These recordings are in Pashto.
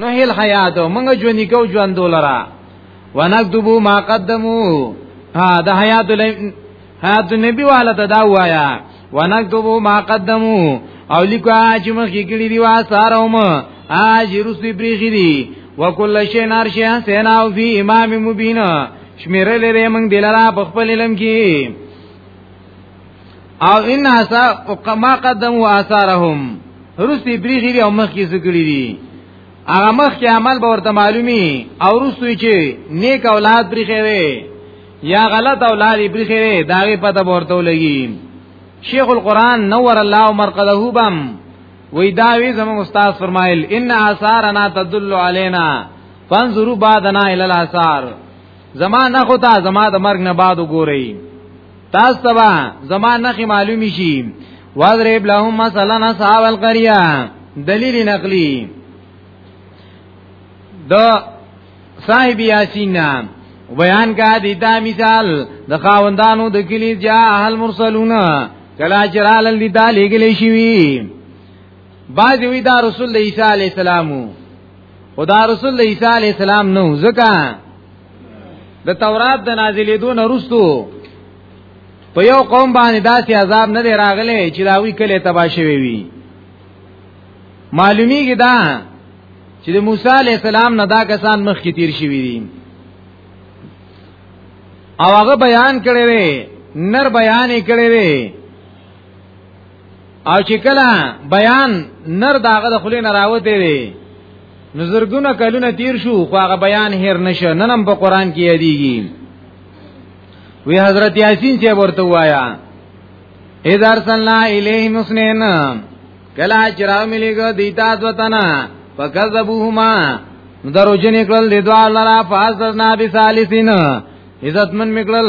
نو هل حیات مونږ ژوند کو ژوند دولرا ونكتبو ما قدمو ها د حیات حیات نبی والا ته دا وایا ونكتبو ما قدمو او لیکو چې مخ کې کړی دی واساروم اج رسوی پریخی دی وکل شی نار شی سینا او فی امام مبین شمیرل لري موږ دلاره په خپل علم کې او ان اسا وقما قدم واثارهم رستی بریغی او مخ کی سکړی دی هغه مخ کې عمل به ورته معلومي او رسوي چې نیک اولاد بریخي وي یا غلط اولاد بریخي وي دا غي پته ورته لګي شیخ القران نور الله مرقده بم وی دا وی زموږ استاد فرمایل ان آثارنا تدل علینا فانظروا بعدنا الى الاثار زما نه خو تا زما د مرګ نه بعد وګورئ تاسو تبا زمان نخی معلومی شی وضرب لهم مثلا اصحاب القريه دلیل نقلی د صاحب یاسین نام بیان کا دی دا مثال د خاوندانو د کلی جا اهل مرسلون کلا چرال دی دا لګلې شوی بعد وی دا رسول عیسی علی السلام او دا رسول عیسی علی السلام نو زکه د تورات د نازلېدو نه وروسته په یو قوم باندې داسې عذاب نه دی راغلی چې دا وی کله تبا شوی وي معلومیږي دا چې د موسی علی السلام نه دا کسان مخ کې تیر شوی دي او هغه بیان کړی وی نر بیان کړی وی او چې کله بیان نر داغه د خلې نه راوته دی نظرګونه کلونه تیر شو خو هغه بیان هیر نشه ننم په قران کې یادېږي وی حضرت یاسین چې ورته وایا اذا ارسلنا الیهم حسنین کلا چراو ملګو دیتا دوتنا فکذبوهما درو جن کړل د دوه لرا فاز نه به ثالثین عزت من میکړل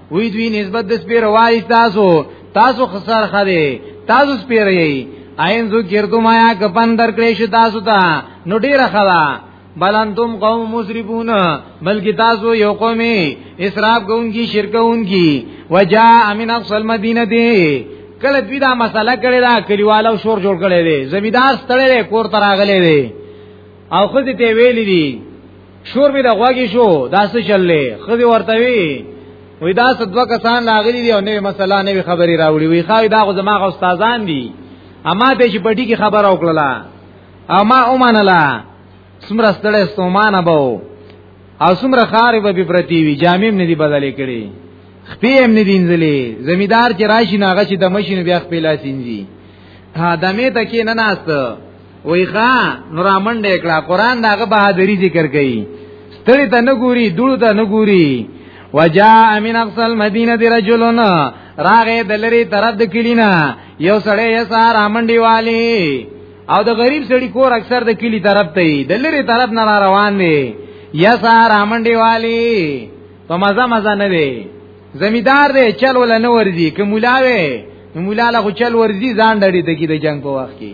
وی دوی نسبت د سپیر وای تاسو تاسو خسر خره تاسو سپیر یی عین زو ګردو ما یا کپن در کړی شو تاسو ته نو ډیر خلا بلانتم قوم مسرفون بلکی تاسو یو قومي اسراف کوونکی شرک کوونکی وجاء امن اقصى المدینه دی کله دوی دا مسله کړی دا کلیوالو شور جوړ کړی دی زمیدار ستړی کور تراغلی دی او خو دې ویلې دي شور می د غواګي شو دا څه چللې خدي ورته وی وی دا څه دوه کسان لاغلي دي او نوې مسله نوې خبري راوړي وی خای دا غو زما غو استادان دي اما ته چې پټي کې خبر او کړلا اما او منلا سمره ستړې ستومانه بو او سمره خارې به پرتی وی جامیم نه دی بدلې کړي خپې هم نه دینځلې زمیدار چې راشي ناغه چې د ماشین بیا خپې لاسینځي ها دمه ته کې نه ناست وی ښا نورامن دې کړه قران داغه بهادری ذکر کړي ستړي ته نه ګوري دوړو ته نه ګوري وجاء من اقصى المدينه رجل راغه دلری طرف د کلینا یو سړی یې سار امنډي والی او د غریب سړی کور اکثر د کلی طرف ته دی دلری طرف نه را روان دی یا سار امنډي والی په مزه مزه نه دی زمیدار دی چل ول نه ورځي که مولاوي مولا له چل ورځي ځان ډړي دګي د جنگ په وخت کې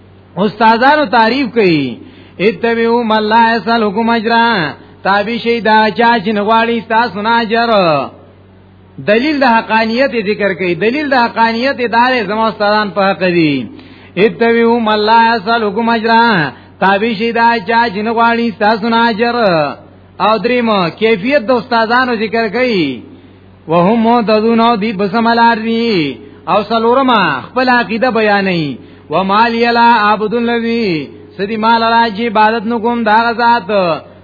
استادانو تعریف کوي اتبعوا ما لا يسالكم اجرا تابع شي دا چا چې نغواړي تاسو نه اجر دلیل د حقانیت ذکر کوي دلیل د حقانیت دار زمو استادان په حق دي اتبعوا ما لا يسالكم اجرا تابع شي دا چا چې نغواړي تاسو نه اجر او دریم کیفیت د استادانو ذکر کوي وهم مهتدون او دی بسملار وی او سلورما خپل عقیده بیانې و مال یلا عبد الذی سدی مال راجی عبادت نو کوم دا ذات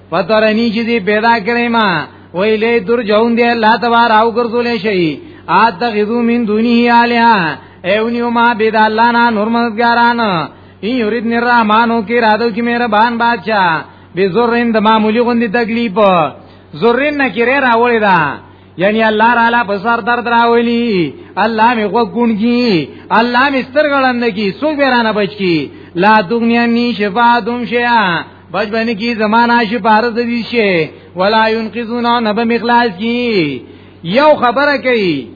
پترنی چې دی پیدا کړی ما ویلې در جون دی الله تبار او ګرځولې شي اتغذو من دونه الها ایونیو ما بيد الله نه نور مدګاران ای یرید نر رحمانو کې رادو کې مهربان بادشاہ به زور اند معمولی غوندي تکلیف زرین نکره راوړی دا یعنی الله تعالی په سر درد راولی الله می غوګونګي الله می سترګړند کی سو بیرانه بچ کی لا دنیا نی شفا دوم شیا بچ باندې کی زمانہ شفار د دې شی ولا ينقذون نب مخلاص کی یو خبره کوي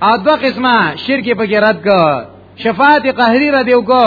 ا دو قسمه شرک په کې رد کو شفاعت قهری را دیو کو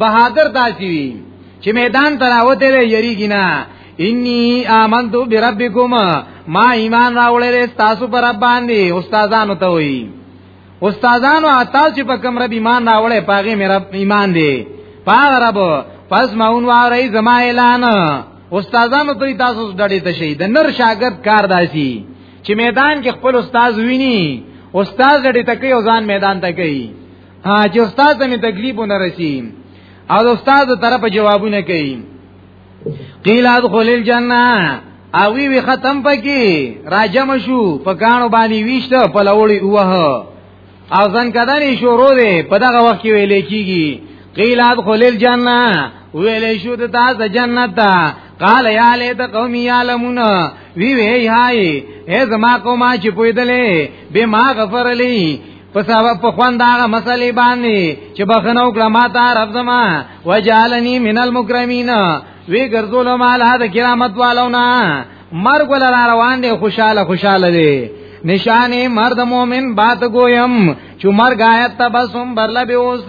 بهادر داسي وي چې میدان ته راوته لري یریږي نه انی آمنت بربکم ما ایمان راوړل تاسو پر رب باندې استادانو ته وي استادانو تاسو چې په کوم رب ایمان راوړل پاغه مې رب ایمان دی پاغه رب پس ماون واره زما اعلان استادانو ته تاسو ډډې ته شي د نر شاګرد کار داسي چې میدان کې خپل استاد ویني استاد دې تکي او ځان میدان ته کوي ها چې استاد ته می تکلیف نه رسی او استاد طرف جوابونه کوي قیل ادخل الجنه او وی ختم پکې راجم شو په کانو باندې ویشته په لوړی وه او ځن کدنې شروع دی په دغه وخت کې ویلې کیږي قیل ادخل الجنه ویلې شو د تاسو جنت ته قال یا لیت قومی یعلمون وی وی هاي اے زما قومه چې پویدلې به ما غفر لې په سبب په خوند هغه مسلې باندې چې بخنه وکړه ما ته رب زما وجالنی من المکرمین وی ګرځول مال هدا کرامت والونا مرګ ولا روان دي خوشاله خوشاله دي نشانه مرد مومن بات گویم چې مرګ آیت تبسم برله به اوس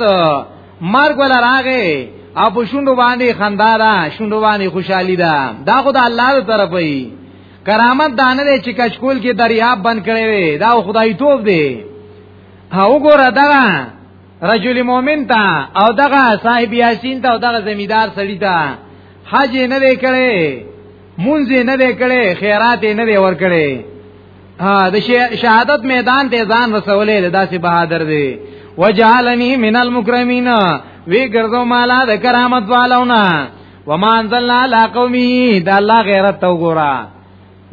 مرګ ولا راغې او په شوندو باندې خندا ده شوندو باندې خوشحالي ده دا خدای الله تر طرفه کرامت دا نه دی چې کچکول کې دریاب بند کړي وي دا خدای توپ دی او ګوره دا رجل مؤمن ته او دغه صاحب یاسین ته او دغه زمیدار سړی ته حج نه دی کړي مونږ نه دی کړي خیرات نه دی ور کړي ها د شهادت میدان ته ځان رسولې داسې بهادر دی وجعلنی من المکرمین وی ګرځو مالا د کرامت والونا وما انزلنا على قومه دا الله غیرت تو ګورا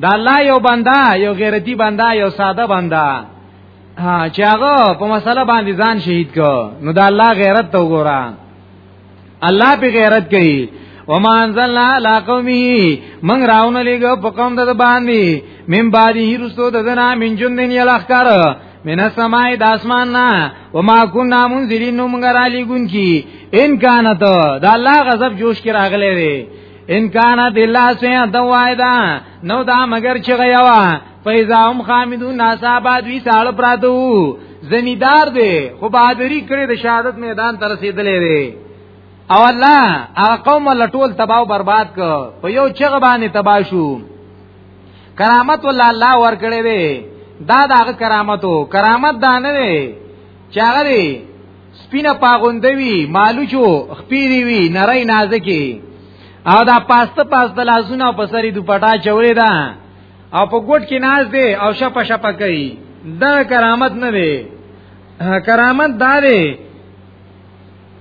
دا الله یو بندا یو غیرتی بندا یو ساده بندا چې هغه په مسله باندې ځان شهید کو نو دا الله غیرت تو ګورا الله په غیرت کوي وما انزلنا على قومه من راونه لګو په قوم د باندې من بعد هی رسو د دنا من جندن یلخکار من السماء د اسمان نه وما كنا منذرين نو مونږ را لګون کی ان کان ته دا الله غضب جوش کې راغلې وي ان کان د الله سه دوایدا نو دا مگر چې غیوا فیزا هم خامدون ناساباد وی سال پراتو زمیدار دی خو بہادری کړی د شهادت میدان تر رسیدلې دی او الله هغه قوم لټول تباہ او برباد ک په یو چغه باندې تباہ شو کرامت ول الله ورکړي وي دا دغه کرامتو کرامت دا نه وي چې هغه دی سپینه پاغوندوي مالوچو خپيري وي نری نازکی او دا پاسته پاسته لاسونه په سری دوپټا چولې ده او په ګوټ کې ناز دی او شپه شپه کوي دا کرامت نه دی کرامت دا دی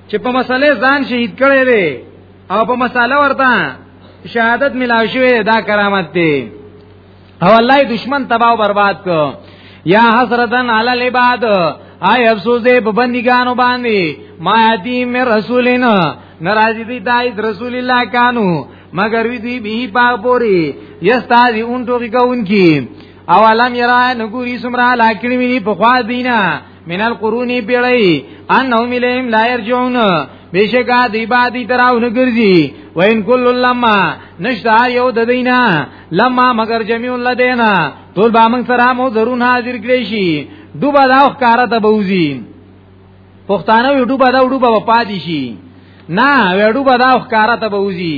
چې په مسله ځان شهید کړي وي او په مسله ورته شهادت ملاوي شوی دا کرامت دی او الله دشمن تباہ او برباد کو یا حسرتن علی العباد آی افسوس دې په بندګانو باندې ما یادی مې رسولین ناراضی دی دای رسول الله کانو مگر وی دی به پاک پوری یستازی اون ټوکی کون کی او علم یرا نګوری سمرا لاکړی وی په خوا دینا من القرون پیړی انهم الیم لا یرجعون بشکا دی بادی تراو نگرزی و ان کل لما نشتا یو د دینا لما مگر جميع لدینا ټول با من سره مو ضرور حاضر کړی شي دوبا دا ښکارا ته بوزي پښتانه وډو بدا وډو په پاتې شي نه وډو بدا ښکارا ته بوزي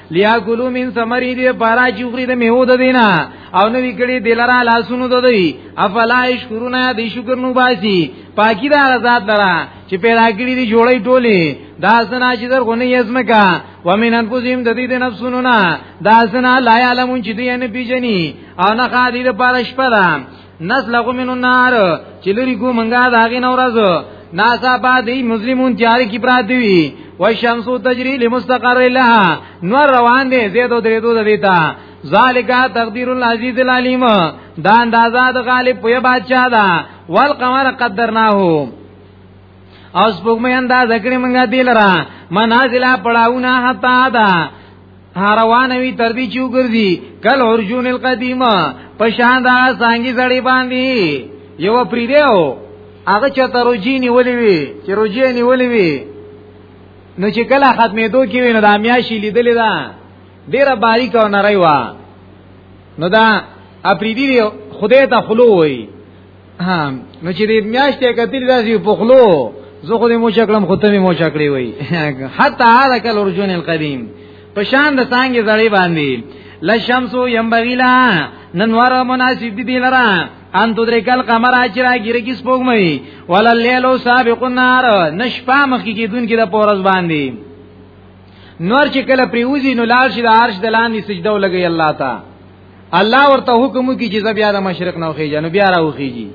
لیا کلو من ثمری دی بارا چوغری د میو د دینا او نو وکړي دلرا لاسونو د دی افلا شکرونه دی شکر نو باسي پاکی دا ذات لرا چې پیدا کړی دی جوړی ټولی دا سنا چې در غنی یزمکا ومن انفسهم د دې د نفسونو نه دا سنا لا علمون چې دی نه پیژني او نه خادي د پارش پرام نس لغو منو نار چې لري ګو منګا دا غي نورز ناسا با دی مسلمون تیار کی پرات دی و شمس تجری لمستقر لها نور روان دی زیدو دریدو دیتا ذالک تقدیر العزیز العلیم دا اندازا د غالب په بادشاہ دا والقمر قدرناه او سپوږمۍ انداز کړی مونږه دی لرا منازل پړاونه حتا دا روان وی تر دې چې وګرځي کل ارجون القدیمه په شان دا څنګه زړی باندې یو پریدو هغه چې تر روجی نیولې وی چې روجی نیولې وی نو چې کله ختمې دوه کې وینو د امیاشي لیدلې ده ډیره باریک او نری و نو دا اپریدی خدای ته خلو وای ها نو چې دې میاشتې کتل داسې په خلو زه خو دې مو چکلم خو ته مو چکلې وای حتی هذا کل ارجون القدیم په شان د څنګه زړې باندې لشمس ينبغيلا ننور مناسب دي لرا ان تدرکل قمر اچرا ګیره کی سپوږمۍ ولا لیلو سابق النار نشپا مخکی کی دن کی د پورز باندې نور چې کله پریوزی نو لال شي د عرش دلان سجده ولګي الله تعالی الله ورته حکم کوي چې زبیا د مشرق نه وخیږي نو بیا راوخیږي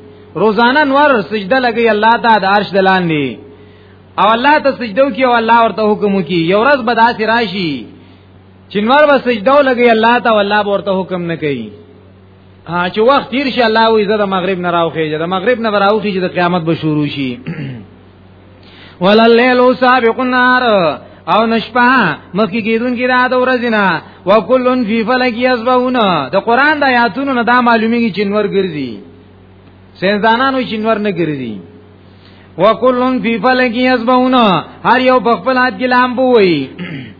روزانه نور سجده لګي الله ته د عرش دلاندې او الله ته سجده کوي او الله ورته حکم کوي یو ورځ به داسې راشي چې نور به سجده لګي الله ته والله ورته حکم نه کوي ها چې وخت تیر شي الله وي زه د مغرب نه راوخیږي د مغرب نه راوخیږي د قیامت به شروع شي ولا الليل سابق النهار او نشپا مخکې کېدون کې را د ورځې نه وکلن فی فلک یسبون د قران د آیاتونو نه دا معلومیږي چې نور ګرځي سینزانانو چې نور نه ګرځي وکلن فی فلک یسبون هر یو په خپل حد کې لامبو وي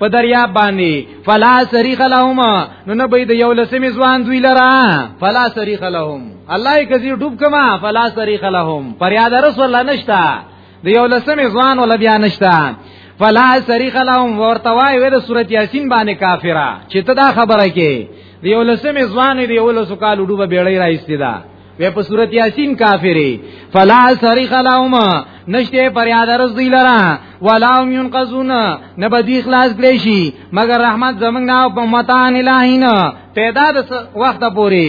په دریاب باندې فلا سریخ لهم نو نه بيد یو لسمی ځوان دوی لرا فلا سریخ لهم الله کزی ډوب کما فلا سریخ لهم فریاد رسول الله نشتا د یو لسمی ځوان ول بیا نشتا فلا سریخ لهم ورته وای وې د سورۃ یاسین باندې کافرا چې ته دا خبره کې د یو لسمی ځوان دی یو لسو کال ډوب بیړی راځي دا وی په صورت یاسین کافری فلا صریخ لهم نشته پریاد رز دی لرا ولا هم ينقذون نه بدی خلاص کړي شي مگر رحمت زمنګ نه په متان الہینا پیدا د وخت پوری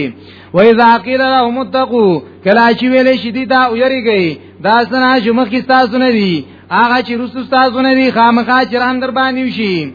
و اذا قيل لهم اتقوا کلا چې ویل شي دی دا ویریږي دا سنا چې مخ کې تاسو نه دي هغه چې رسو تاسو نه دي خامخا چران در باندې شي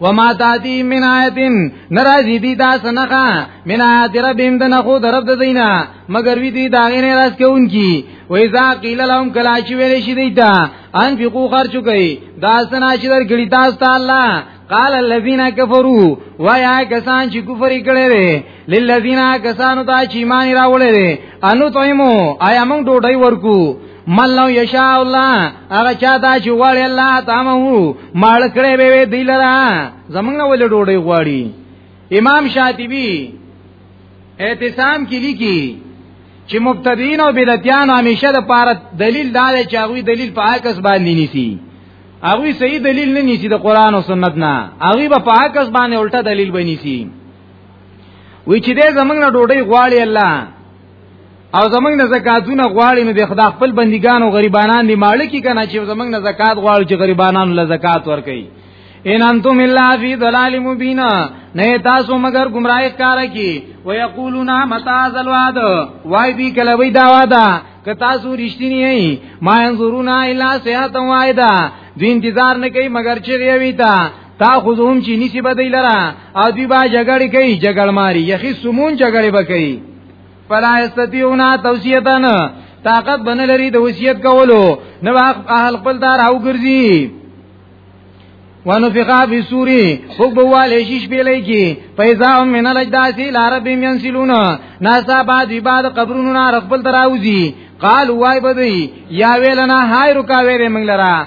وما تاتی من آیتن نرازی دی دا سنخا من آیت ربیم دن خو درب دینا مگر وی دی داغین راز کون کی و ازا قیل لهم کلاشی ویلی شی دیتا انفقو خرچو کئی دا سناشی در گلی تاستا اللہ قال الذين كفروا ويا کسان چې کفر کړي دي للذين کسانو ته چې ایمان راوړي دي انو طعمو آیا موږ ډوډۍ ورکو من لو یشاء الله هغه چاته چې وړي الله تامه مال کړي به وی دی لرا زمنګ ول ډوډۍ غواړي امام شاطبی اعتصام کې لیکي چې مبتدین او بدعتیان همیشه د پاره دلیل دار چې هغه دلیل په عکس باندې نیسی هغه صحیح دلیل نه نیسی د قران او سنت نه هغه په عکس باندې الټا دلیل بنیسی وی چې دې زمنګ ډوډۍ غواړي الله او زمنګ نه زکاتونه غواړي نو به خدا خپل بندګان او غریبانان دی مالک کنا چې زمنګ نه زکات غواړي چې غریبانان له زکات ورکړي ان انتم الا فی ضلال مبین نه تاسو مگر گمراهی کار کی ویقولون متى ذل وعد وای دی کله وی دا وعده که تاسو رښتینی یې ما انظرونا الا سیات وایدا دی انتظار نه کوي مگر چې وی تا تا خودهم چې نسی بدی لرا او دوی با جګړه کوي جګړ ماری یخی سمون جګړه وکړي فلا استطيعون توصيتن طاقت بنه لري د وصیت کولو نو اهل خپل دار او ګرځي ونفقا فی سوری خوک بوال ایشیش بیلی کی پیزا هم من الجداسی لاربیم ینسلون ناسا بعد وی بعد قبرونو نارخبل تراوزی قال وای بدی یا ویلنا های رکا ویره منگ لرا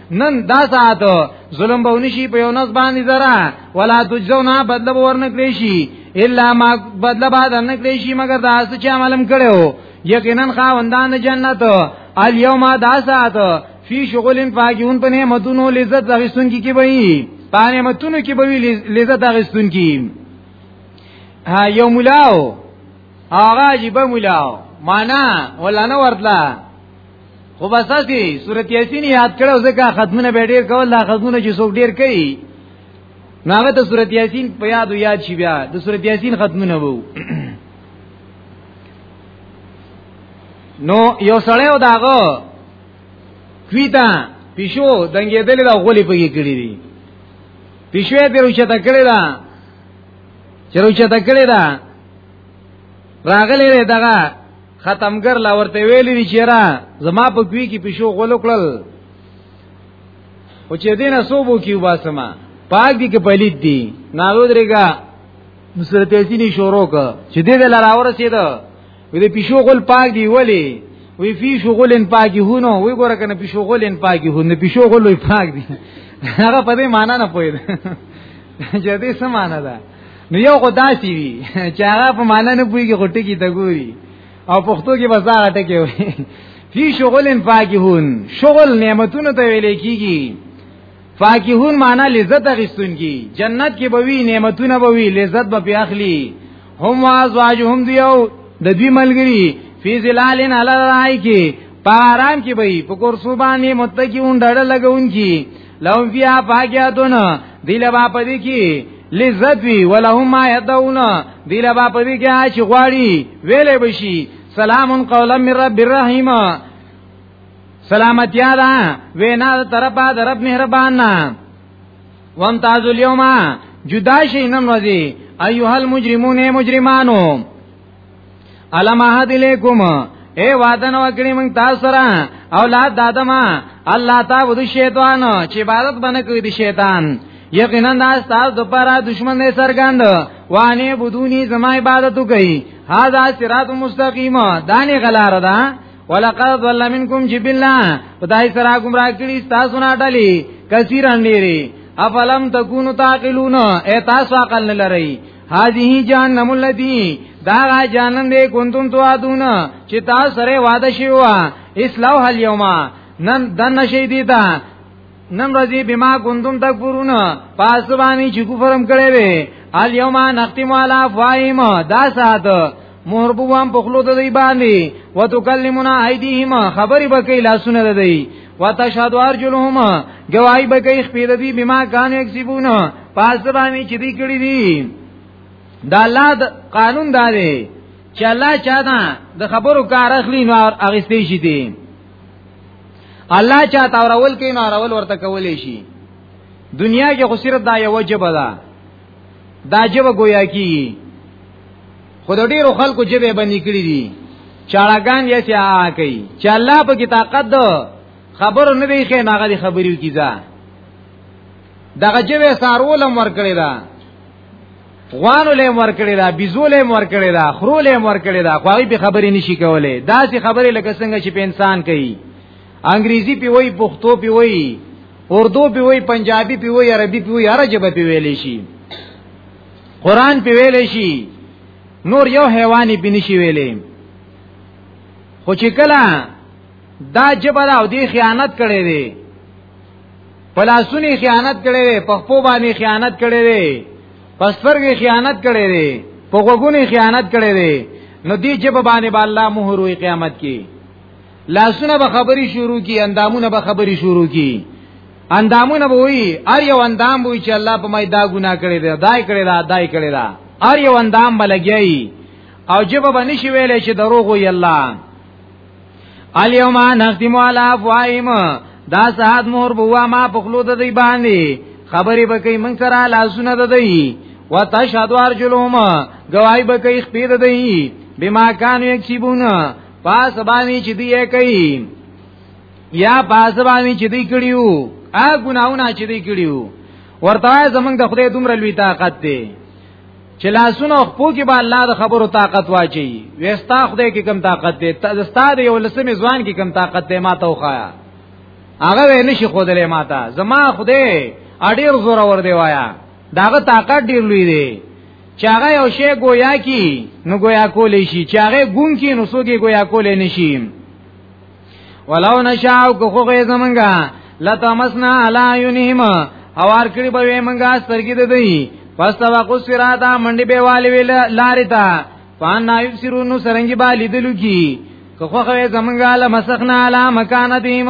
نن دا ساعت ظلم به نشي په یو نس باندې زرا ولا تجزونا بدل به ورنکړي شي الا ما بدل به ورنکړي شي مګر دا څه چې عملم کړو یقینا خاوندان جنت الیوم دا ساعت فی شغل فاجون په نعمتونو لذت غستون کی کی وای په نعمتونو کی به لذت غستون کی ها یو مولاو هغه عجیب مولاو معنا ولا نه ورتله خو بس اسی سورۃ یاسین یاد کړو ځکه ختمونه به ډیر کول دا ختمونه چې څوک ډیر کوي ناغه ته سورۃ یاسین په یاد یاد شي بیا د سورۃ یاسین ختمونه وو نو یو سړی و داغه کویتا پیشو دنګېدل دا غولې پکې کړې دي پیشو یې پروچه تکړه ده چروچه تکړه ده راغلې دغه ختمګر لا ورته ویلې دي چیرې زما په کوي کې پښو غول کړل او چې دینه صوبو کې وباسما پاک دي کې پلید دي نالو درګه نصرت یسینی شروع ک چې دې ول راور سید وې دې پښو غول پاک دی ولی وی فی شغلن پاکی هونو وی ګوره کنه پی شغلن پاکی هونو پی شغل وی پاک دی هغه په دې معنی نه پوهید چې دې څه معنی ده نو یو خو داسي وي چې هغه په معنا نه پويږي غټي کې دګوري او پښتو کې بس هغه ټکی وي فی شغل فاکهون شغل نعمتونه ته ویل کیږي فاکهون معنی لذت غستون کی جنت کې بوي نعمتونه بوي لذت به پی اخلي هم ازواجهم دیو د دې ملګری فی ظلالن علی رای کی پارام کی بوي په کورسو باندې متقیون ډړ لګون کی لهم فیها فاکهتون دیل با پدی کی لذت وی ولهم ما یدون دیل با پدی کی چې غواړي ویلې بشي سلام قولا من رب الرحیم سلامتی دا وینا طرفا در رب مهربان نا وان تاسو اليوم جدا شي نن ورځي ايها المجرمون مجرمانو علم احد الیکم اے وعده نو کړی موږ تاسو سره اولاد دادما الله تعالی د شیطان چې عبادت باندې کوي د شیطان یقینا دا تاسو د پاره دشمن نه سرګند وانی بدونی زما عبادت کوي هاذا صراط مستقیم دانی غلار ده ولقد ضل منکم جبلا خدای سره گمراه کړی تاسو نه ټالی کثیر انډيري افلم تکونو تعقلون اے تاسو عقل نه لرئ هذه جهنم التي دا جهنم دې کنتم تو ادون چې تاسو سره وعده شوی و اسلام هل یوما نن دن شي دي دا نن ورځې بما کنتم تکفرون پس باندې چې کفرم کړې وي الیوما نختم علی فایم دا ساته مهر بوام په خلو د دی باندې وتکلمنا ایدیهم خبرې بکې لاسونه د دی وتشهد ارجلهم گواہی بکې خپې د دی بما کان یکسبون پاس باندې چې دی کړی دی دا الله قانون دا دی چې الله چا دا د خبرو کار اخلي نو اغستې شي دی الله چا تاورول کې نو اورول ورته کولې شي دنیا کې خو صرف دا یو وجبه ده دا جبه گویا کی خود ډیرو خلکو جبه بنی کړی دي چاړهګان یې چې آ کوي چې الله په کې طاقت دو خبرو نه دی خې ناغه دي خبرو کیزا دغه جبه سارول مر کړی دا غوانو له مر کړی دا بيزو له مر کړی دا خرو له مر کړی دا خو به خبرې نشي کولای دا چې خبرې لکه څنګه چې په انسان کوي انګریزي پی وای پښتو پی وای اردو پی وای پنجابي پی وای عربي پی وای عربي پی ویل شي قران پی ویل شي نور یو حیواني پی نشي ویلې خو چې کله دا جبر او دی خیانت کړي دي پلاسونی خیانت کړي دي په خپل باندې خیانت کړي دي پسپرګي خیانت کړي دي په غوګونی خیانت کړي دي نو دی جب باندې با الله مهر وي قیامت کې لاسونه به خبري شروع کی اندامونه به خبري شروع کی اندامونه به وی ار یو اندام وی چې الله په مې دا ګناه کړی دی دای کړی دا دای کړی دا ار یو اندام بلګی او جبه به نشي ویلې چې دروغ وی الله الیوم نختم علی افواهیم دا ساعت مور بوا ما پخلو د دی باندې خبرې بکې من سره لاسونه د دی وتشهد ارجلهم گواہی بکې خپې د دی بما کان یکسبون پاس باندې چې دی کوي یا پاس باندې چې دی کړیو ا ګناونه چې دی کړیو ورته زمنګ د خدای دومره لوی طاقت دی چې لاسونو خپو کې به الله د خبرو طاقت واچي وستا خدای کې کم طاقت دی تاسو د یو لسمې ځوان کې کم طاقت دی ما ته وخایا هغه وې نشي خودلې ما ته زما خدای اډیر زور ور دی وایا داغه طاقت ډیر لوی دی چاغه یو شی گویا کی نو گویا کولې شي چاغه ګون کی نو سوګي گویا کولې نشي ولو نشاو کو خو زمنګا لتمسنا علی عیونهم اوار کړي به منګا سترګې د دی پس توا کو سراتا منډي به والی ویل لارې تا فان نایب سرونو سرنګي با لیدلو کی کو خو زمنګا لمسخنا علی مکانتهم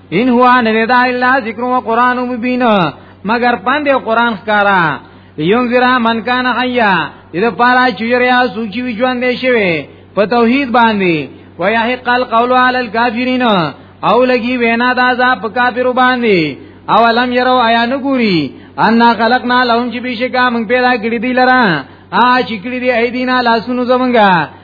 ان هو ان دا الا ذکر و قران مبین مگر پند قران ښکارا لینذر من کان حیا اذا پارا چیریا سوچی وی ژوند شوی په توحید باندې ويحق القول على الكافرين او لګي وینا دا عذاب په کافرو باندې او لم يروا ايا نګوري ان خلقنا لهم چې بشکا موږ پیدا کړی دی لره ا چې کړی دی ايدینا لاسونو زمونږه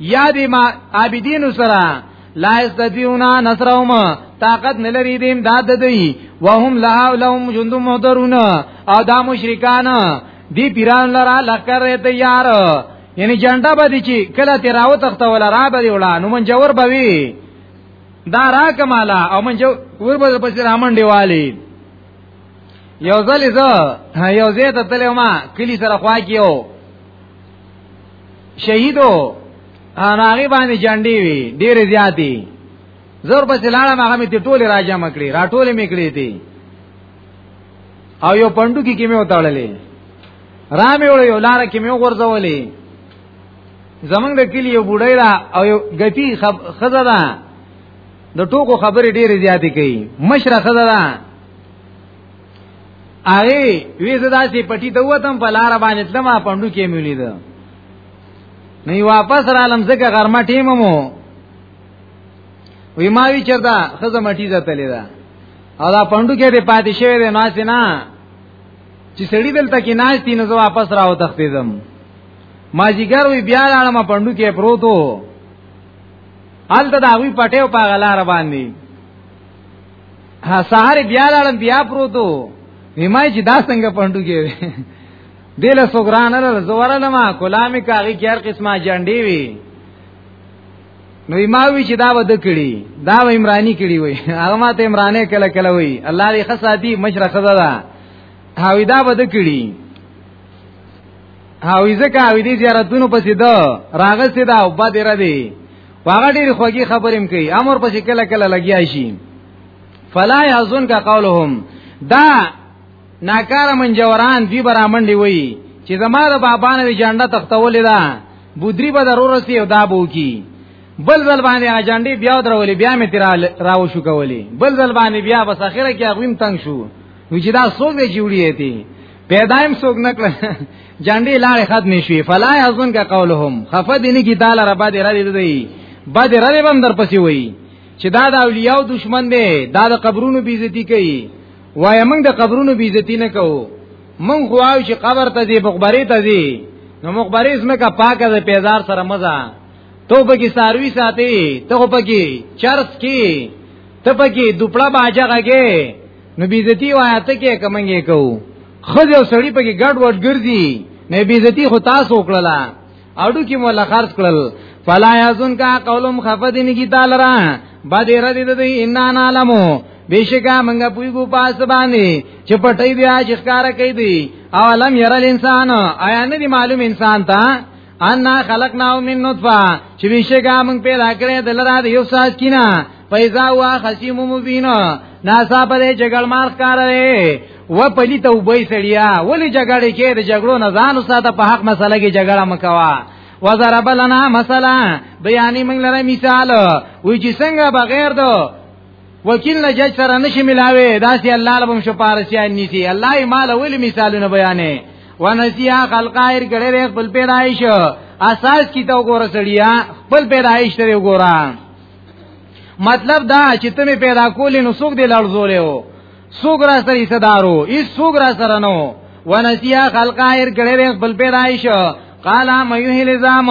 یا دی ما عابدین سره لا استدیونا نصرهم طاقت نلری دیم داد دی وهم لها لهم جند محضرون او دا مشرکان دی پیران لرا لکر تیار یعنی جنډا به دي چې کله تی راو تخته ولا را به دی ولا نو من جوور بوي دا را کمالا او من جو ور به پس رامن دیوالی یو ځل زه یو زه ته تلم کلی سره خوا کیو شهیدو هغه باندې جنډي وي ډېر زیاتی زور پسې لاړم هغه می ټول راځه مکړي راټول می کړی دي او یو پندو کې کې مې وتاړلې را مې وړ یو لار کې مې وغورځولې زمنګ د کلی یو بډای را او یو غتی خب خزه ده د ټوکو خبرې ډېرې زیاتې کوي مشره خزه ده اره وی زدا سي پټي ته وتم په لار باندې تلم پندو کې ملي ده نه واپس را لم زګه غرمه ټیم مو وی ما وی چردا خزه مټی ده تللی ده او دا پندو کې دې پاتې شوی ده ناس نه چې سړی دلته کې ناس تین زو واپس راو تختیدم ما جګر وی بیا لاړم پندو کې پروتو حالت دا وی پټه او پاغلار باندې ها سهار بیا لاړم بیا پروتو ویمای چې دا څنګه پندو کې دله سوګران له زوره لما کلامي کاغي کیر قسمه جنډي وی نو ماوی چې دا ود کړي دا و عمرانی کړي وي هغه ماته عمرانه کله کله وي الله دې خصاتی مشره خزا دا هاوی دا ود کړي هاوی زکه هاوی دې زیارتونو پسې دا راغسته دا وبا دې را دي هغه ډېر خوږی خبرې هم کوي امر پسې کله کله لګیا شي فلا یحزن کا قولهم دا ناکار منجوران دی برامنډي وای چې زما د بابا نه جانډه تختولې ده بودری به ضرورت دی او دا بو کی بل ځل باندې اجنډي بیا درولې بیا مې تیر راو شو کولې بل ځل باندې بیا بس اخره کې اغویم تنگ شو وجدا سوګ دی جوړی ایتی پیدایم سوګ نکړه جانډې لاړې ختم شي فلا یظن کا قولهم خفه دین کی تعالی رب دې را دې دی بد را دې بندر پسی وای چې دا د اولیاء دشمن دی دا د قبرونو بیزتی کوي وای موږ د قبرونو بیزتی نه کوو موږ غواړو چې قبر ته دې بغبرې ته دې نو مخبرې اسمه کا پاکه د پیدار سره مزه تو پکې ساروي ساتي ته پکې چرس کې ته پکې دوپړه باجه غږې نو بیزتی وایا ته کې کمنګې کو خځه او سړی په کې ګډ وډ ګرځي نه بیزتی خو تاسو وکړه اډو کې مولا خرج کړل فلا یزن کا قولم خفدین کی تعالی را باندې را دې دې ان انا علمو بشکا منګه پوی کو پاس باندې چې پټي بیا چې ښکارا کوي دی او علم ير الانسان آیا نه دی معلوم انسان ته ان خلقنا من نطفه چې بشکا موږ پیدا کړې د لرا د یو ساس کینا پیدا وا خصیم مبین ناسا په دې جګړ مار کارې و پلی ته وبې سړیا ولی جګړې کې د جګړو نه ځان ساته په حق مسله کې جګړه مکوا وضرب لنا مثلا بیانې موږ لره مثال وی چې څنګه بغیر دو وکیل نه جج سره نشي ملاوي داسې الله لبم شپارسیان نیسی الله یې مال ولې مثالونه بیانې ونسیا خلق غیر ګړې خپل پیدایش اساس کی ته وګوره سړیا خپل پیدایش ته وګوره مطلب دا چې ته می پیدا کولې نو څوک دې لړزولې وو څوک را سره صدارو ای څوک را سره نو ونسیا خلق غیر ګړې خپل پیدایش قال ما یحیی الزام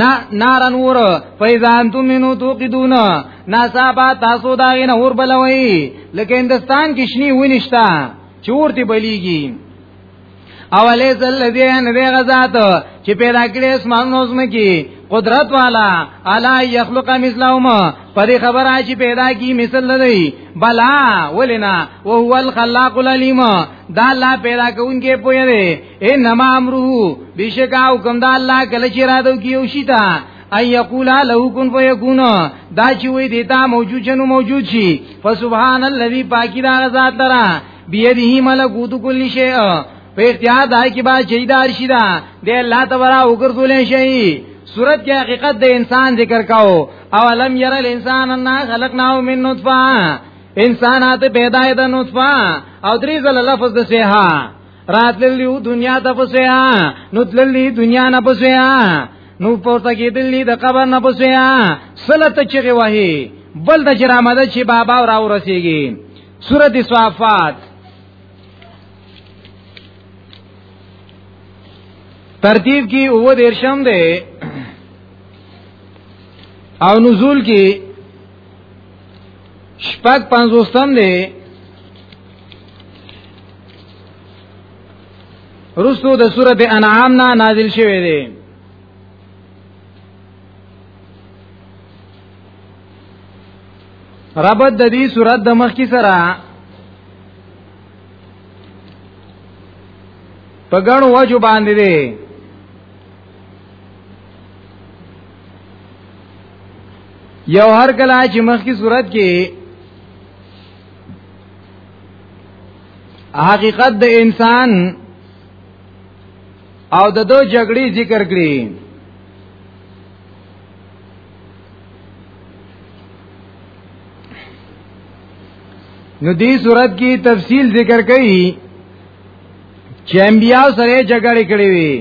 نا نارن ور فیزان تو منو تو قدون ناسا با تاسو دا غین اور بلوي لکه هندستان کې شنی ونشتا چورتی بلیږي اولی زل دین دی غزات چې پیدا کړی اسمان نوزم کی قدرت والا الا یخلق مثلهم پرې خبره چې پیدا کی مثل لدی بلا ولنا وهو الخلاق العلیم دا الله پیدا کوونکی پوهه دی انما امره بشکا حکم د الله کله چې را دو کیو شي تا اي يقول له كن فيكون دا چې وي دیتا موجود شنو موجود شي فسبحان الذي پاکي دا ذات لرا بيديه ملکوت كل شيء په اختیار دای کی با شیدار شیدا د الله تبارا وګرځول شي صورت کې حقیقت د انسان ذکر کاو او لم ير الانسان ان خلقناه من نطفه انسانات پیدا د نطفه او درې زل لفظ د سیها راتللی دنیا ته پسیا نو تللی دنیا نه پسیا نو پورته کېدلی د قبر نه پسیا سلت چغه وهي بل د جرامده چې بابا را ورسیږي سورۃ صافات ترتیب کی او دیرشم ده او نزول کی شپږ پنځوستم ده رسو د سورت انعام نا نازل شوه دی ربط د دې سورت د مخ کی سره په ګڼو وجو باندې دی یو هر کله چې مخ کی صورت کې حقیقت د انسان او د دو جګړې ذکر کړی نو دې صورت کې تفصیل ذکر کړي چې انبیا سره جګړه کړې وي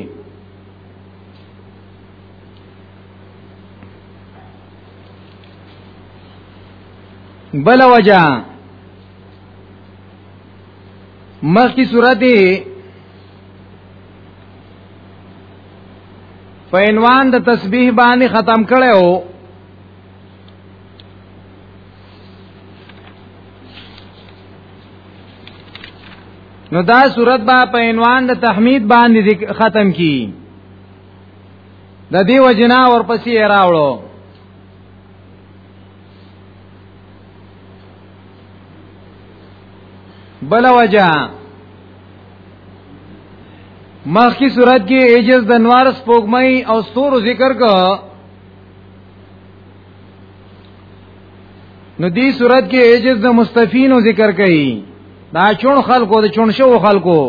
بل وجہ مخ کی صورت په عنوان د تسبیح باندې ختم کړي او نو دا صورت با په عنوان د تحمید باندې ختم کی د دې وجنا ورپسې راوړو بل وجه مخکی صورت کې ایجز د نوار سپوږمۍ او ستورو ذکر کو نو دی صورت کې ایجز د مستفینو ذکر کړي دا چون خلکو د چون شو خلکو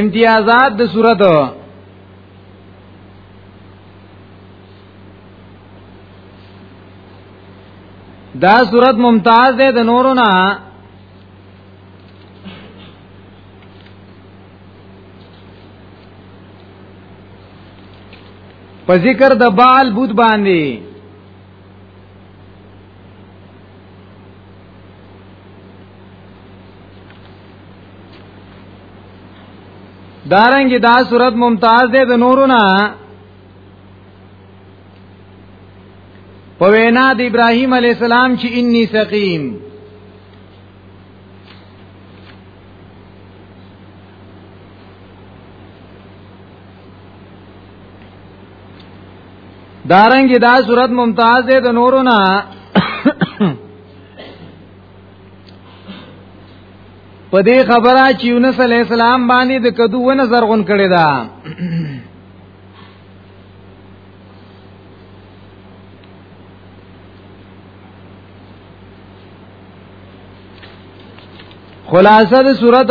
امتیازات د صورت دا صورت ممتاز ده د نورو نه په ذکر د بال بود باندې دارنګ دا صورت ممتاز ده د نورونه په وینا د ابراهیم علی السلام چې انی سقیم دارنګ دا صورت ممتاز ده د نورو نه په دې خبره چې یونس علی السلام باندې د کدو ونه زرغون کړي دا خلاصه د صورت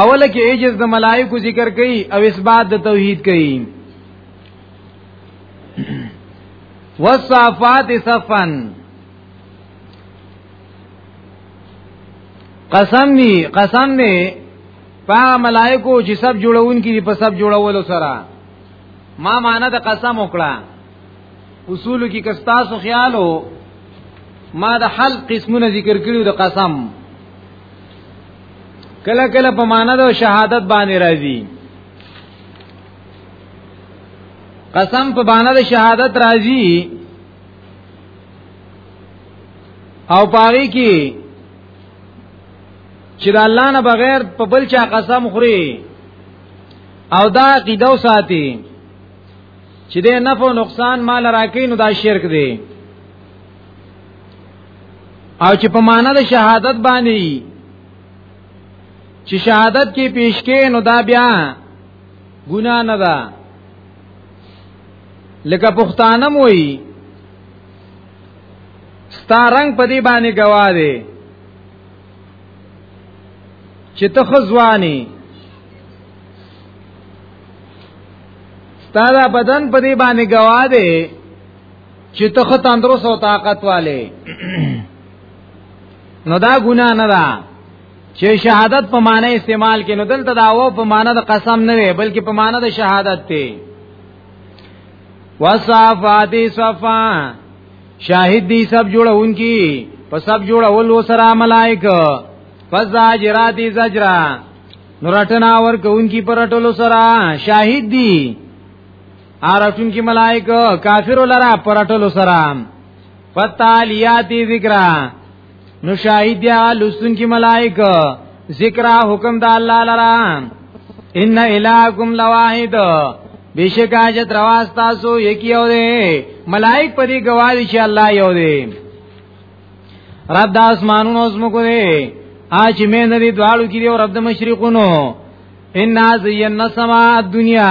اوله کې عجز د ملائکو ذکر کوي او اثبات د توحید کوي والصافات صفا قسم ني قسم نه پا ملائکو چې سب جوړون کې په سب جوړولو سره ما معنا د قسم وکړه اصول کې کستا سو خیالو ما د حل قسمونه ذکر کړو د قسم کله کله په معنا د شهادت باندې راځي قسم په معنا د شهادت راځي او پاری کې چې د الله نه بغیر په بل چا قسم خوري او دا عقیده ساتي چې د نفع نقصان مال راکې نو دا شرک دی او چې په معنا د شهادت باندې چې شهادت کې پیش کې نو دا بیا ګنا نه ده لکه پښتانه موي ستارنګ په دې باندې گواه دی چې ته خزوانی ستاره بدن په دې باندې گواه دی چې ته خو تندرست او طاقت والے نو دا ګنا نه ده چې شهادت په معنی استعمال کې نو دلته دا و په معنی د قسم نه وي بلکې په معنی د شهادت دی وصفات صفا شاهد دی سب جوړونکي په سب جوړول وسره ملائکه فزاجرات زجرا نورټنا ور کوونکی پرټولو سره شاهد دی عارفین کی ملائکه کافر لرا پرټلو سره فتالیاتی ذکر نو شاهد یا لستون کی ملائکه ذکر حکم د الله لرا ان الہکم لواحد بیشک حاجت رواز تاسو یکی او دے ملائک پدی گواهی چې الله یو دے رب د اسمانونو اوس مکو دے اچ مې نه دي دوالو کې دی او رب د مشرقونو ان زینا سما دنیا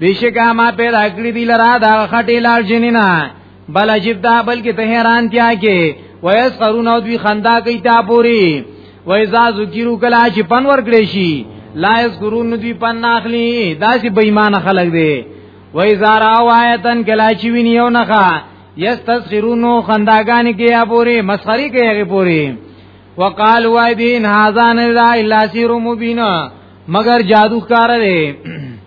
بشکا ما پیدا کړی دی لرا دا خټی لار جنینا بل عجیب دا بلکې ته حیران تیا کې ویس قرون او دوی خندا کوي تا پوری ویزا ذکرو کلا چې پن ور کړی شي لا اس قرون دوی پن ناخلی دا چې بېمان خلق دی ویزا را وایتن کلا چې ویني یو نخا یستسخرونو خنداګان کې یا پوری مسخري کې هغه پوری وقال وای دین هاذان الا سیر مبینا مگر جادو کار دی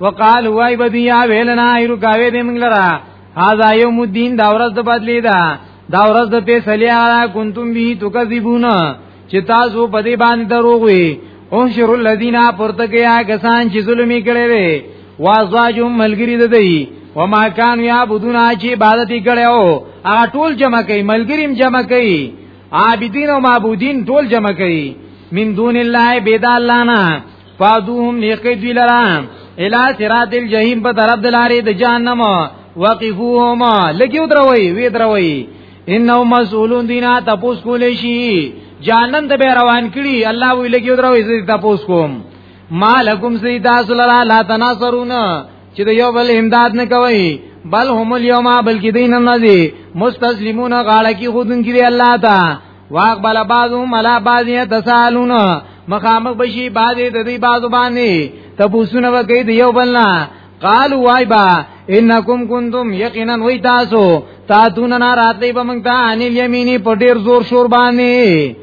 وقال وای بدیا ویلنا ایرو گاوی دې موږ لرا هاذا یوم الدین دا ورځ د بدلی دا دا ورځ د فیصله را کنتم به تکذبون چې تاسو په دې باندې دروغ وي او شر الذین پرته کیا کسان چې ظلم کړي وي وازواجهم ملګری د دی وما کان یعبدون چې عبادت کړي او هغه ټول جمع کوي ملګریم جمع کوي عابدین او معبودین ټول جمع کوي من دون الله بيد الله نه فادوهم نیخی دوی لرام الى صراط الجحیم په طرف د لارې د جهنم وقفوهم لګیو دروي وی دروي انه مسئولون دینا تپوس کولې شي جهنم ته به روان کړي الله وی لګیو دروي زه تپوس کوم مالکم سیدا صلی الله لا تناصرون چې د یو بل امداد نه کوي بل هم اليوم بلکې دین نه دي مستسلمون غاړه کې خودن کړي الله ته واقبل بعضو ملا بعضی تسالون مخامخ بشي بعضی د دې بعضو باندې تبوسونه وکي دی یو بلنا قالو وای با انکم کنتم یقینا وای تاسو تا دون نه راتلی به مونږ ته ان یمینی په ډیر زور شور باندې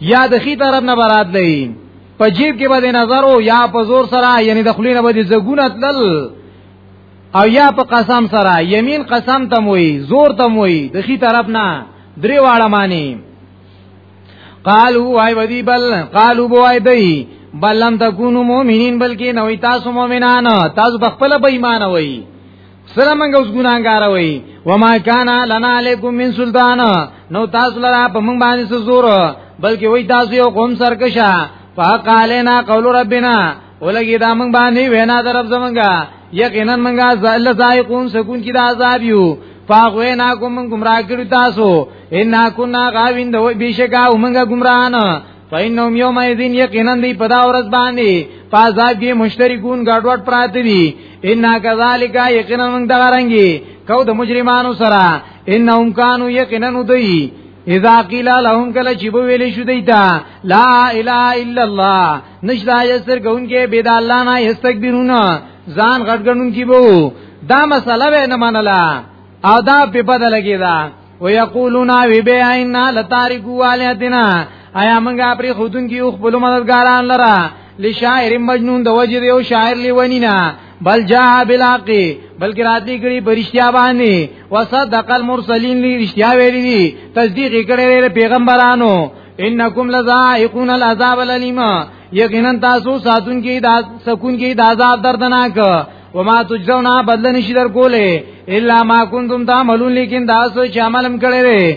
یا د خي طرف نه برات دی په جیب کې به نظر او یا په زور سره یعنی د خلینو به زګونه تل او یا په قسم سره یمین قسم تم وی زور تم وی د خي طرف نه درې واړه معنی قالو وای ودی بل قالو بوای دی بل لم تکونو مؤمنین بلکې نوې تاسو مؤمنان تاسو بخپل به ایمان وای سره منګه اوس ګناګار وای و ما کان لنا علیکم من سلطان نو تاسو لرا په موږ باندې زور بلکې وای تاسو یو قوم سرکشه فقالنا قول ربنا ولګي دا موږ باندې وینا درب زمونږه یقینا موږ زل زایقون سکون کی دا عذاب یو فاغوی نا کوم گمراه کړی تاسو ان کنا غاوین د بشکا موږ گمراهان فینهم یوم یذین یقینا دی پدا ورځ باندې پازاب کې مشترکون ګډوډ پراته دي ان کذالک یقینا موږ دا رنګي کو د مجرمانو سره انهم کانوا یقینا دوی اذا قیل لهم کله چې به ویل شو دی ته لا اله الا الله نشدا یستر کون کې بيد الله نه یستکبرون ځان غټګنون کې بو دا مسله به نه منله او دا په بدل کې دا ويقولون وی به اینا لتارکو والاتنا ایا منګه پر خودن کې خپل مددګاران لره لشاعر مجنون د وجه یو شاعر لیونینا بل جاء بالحق بلکې راتلی کړي پرشتیا باندې وصدق المرسلین رشتیا ویلي دي تصدیق کړي پیغمبرانو انکم لذائقون العذاب الالم یقینا تاسو ساتون کې دا سکون کې دا عذاب دردناک وما تجزون بدل نشي در کوله الا ما كنتم تعملون لیکن دا سوچ عملم کړي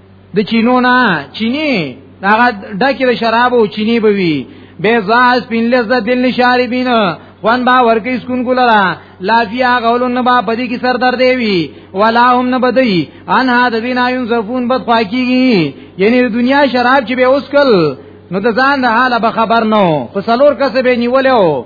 د چینو نه چینی هغه ډکه د شراب او چینی به وي به زاس پین لذت دل شاربین خوان با ورکی سکون کولرا لافیا غولون نبا بدی کی سر در دیوی ولا هم نبدی انها د دین ایون زفون بد خواکیږي یعنی د دنیا شراب چې به اوسکل نو د ځان د حاله به خبر نو خو سلور کس به نیولیو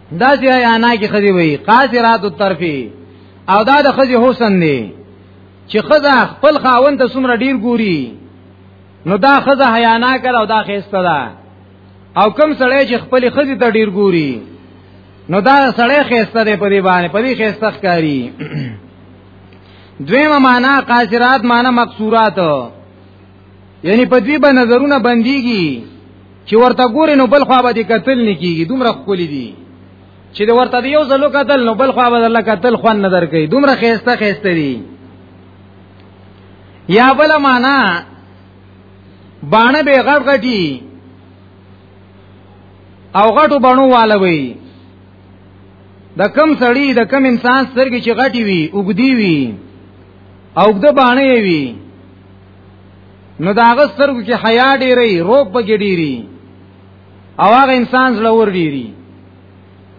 دا چې انا کې خدي وي قاصرات الطرفي او دا د خدي حسن دی چې خزه خپل خاوند ته څومره ډیر ګوري نو دا خزه حیا نه کړ او دا خېسته ده او کم سړی چې خپل خزه ته ډیر ګوري نو دا سړی خېسته دی په دې باندې په دې خېسته ښکاری دویمه معنا قاصرات معنا مقصورات یعنی په دوی به نظرونه بنديږي چې ورته ګوري نو بل خوا به دې قتل نه کیږي دومره خولي دي چې د ورته یو ځلو قتل نو بل خوا به الله قتل خوان نظر کوي دومره خيسته خيسته دي یا بل معنا باڼه به غړ غټي او غټو بڼو والا وي د کم سړی د کم انسان سترګې چې غټي وي وګدي وي او د باڼه وي نو دا غسترګو کې حیا ډېری روپ پکې ډېری او هغه انسان زړه ور ډېری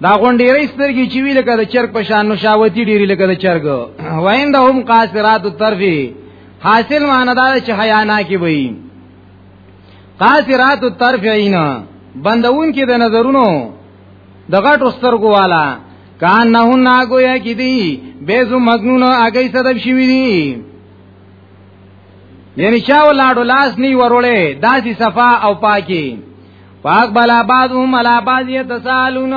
دا غونډېری سترګې چې وی لکه د چرګ په شان نو شاوتی ډېری لکه د چرګ وایندهم قاصرات الطرفی حاصل معنی دا چې حیا نه کې وي قاصرات الطرف عینا بندون کې د نظرونو د غټو سترګو والا کان نه نه گویا کې دي به زو مجنون اگې سبب شي وي یعنی چا ولاړو لاس نی ورولې داسې صفا او پاکي پاک بلا بعد هم علا بعد یتسالون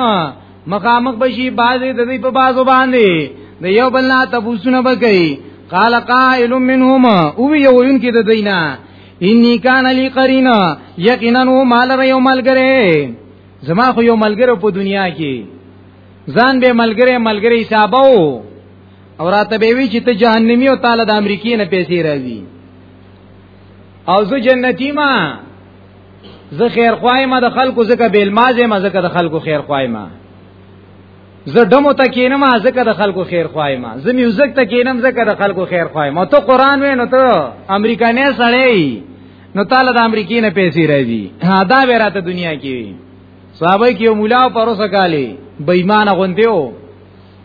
مخامخ بشي بعض د دې په بازو باندې د یو بل نه تبوسونه بکې قال قائل منهم او یو یون کې د دینه انی کان لی قرینا یقینا و مال را یو ملګری زما خو یو ملګری په دنیا کې ځان به ملګری ملګری حسابو او راته به وی چې ته جهنمی او تعالی د امریکای نه پیسې راځي او زه جنتی ما زه خیر خوای ما د خلکو زکه بیل مازه ما زکه د خلکو خیر خوای ما زه دمو ته کینم زکه د خلکو خیر خوای ما زه میوزیک ته کینم زکه د خلکو خیر خوای ما ته قران وې نو ته امریکانه سړی نو تعالی د امریکای نه پیسې راځي دا به راته دنیا کې صحابه کې مولا پروسه کالی بېمانه غونډیو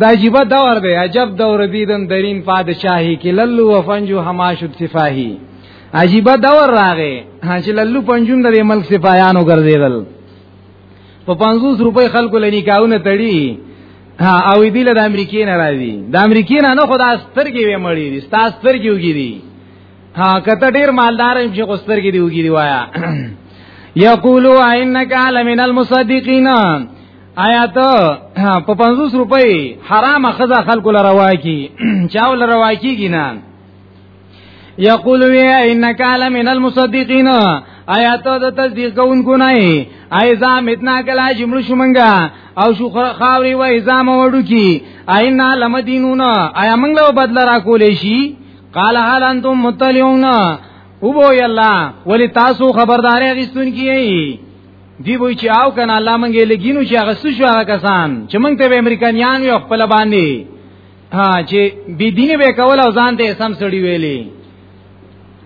دا عجیبه دور دی عجب دور دی دن درین پادشاهی کې للو و فنجو حماشد سفاهی عجیبه دور راغې چې للو پنجون د ملک سپایانو ګرځیدل په 500 روپۍ خلکو لنی کاونه تړي او دی له امریکای نه راځي د امریکای نه نه خدا سترګې وې مړې دي ستا سترګې وګړي ها کته ډیر مالدار هم چې سترګې دی وګړي وایا یقولوا انک لمن المصدقین آیا ته په 50 روپۍ حرام خزه خلکو لروا کی چاو لروا کیږي نه یقول وی انک لمن المصدقین آیا ته د تصدیق کوونکو نه ای ایزا متنا کلا جملو شومنګا او شو خاوري و ایزا موړو کی اینا لمدینون آیا موږ له بدل را کولې شي قال هل انتم مطلعون او بو یلا ولی تاسو خبرداري غستون کیئ دی وای چې او کنه الله مونږه لګینو چې هغه شو هغه کسان چې مونږ ته امریکایان یو خپل باندې ها چې بی دینه به کول او ځان ته سم سړی ویلي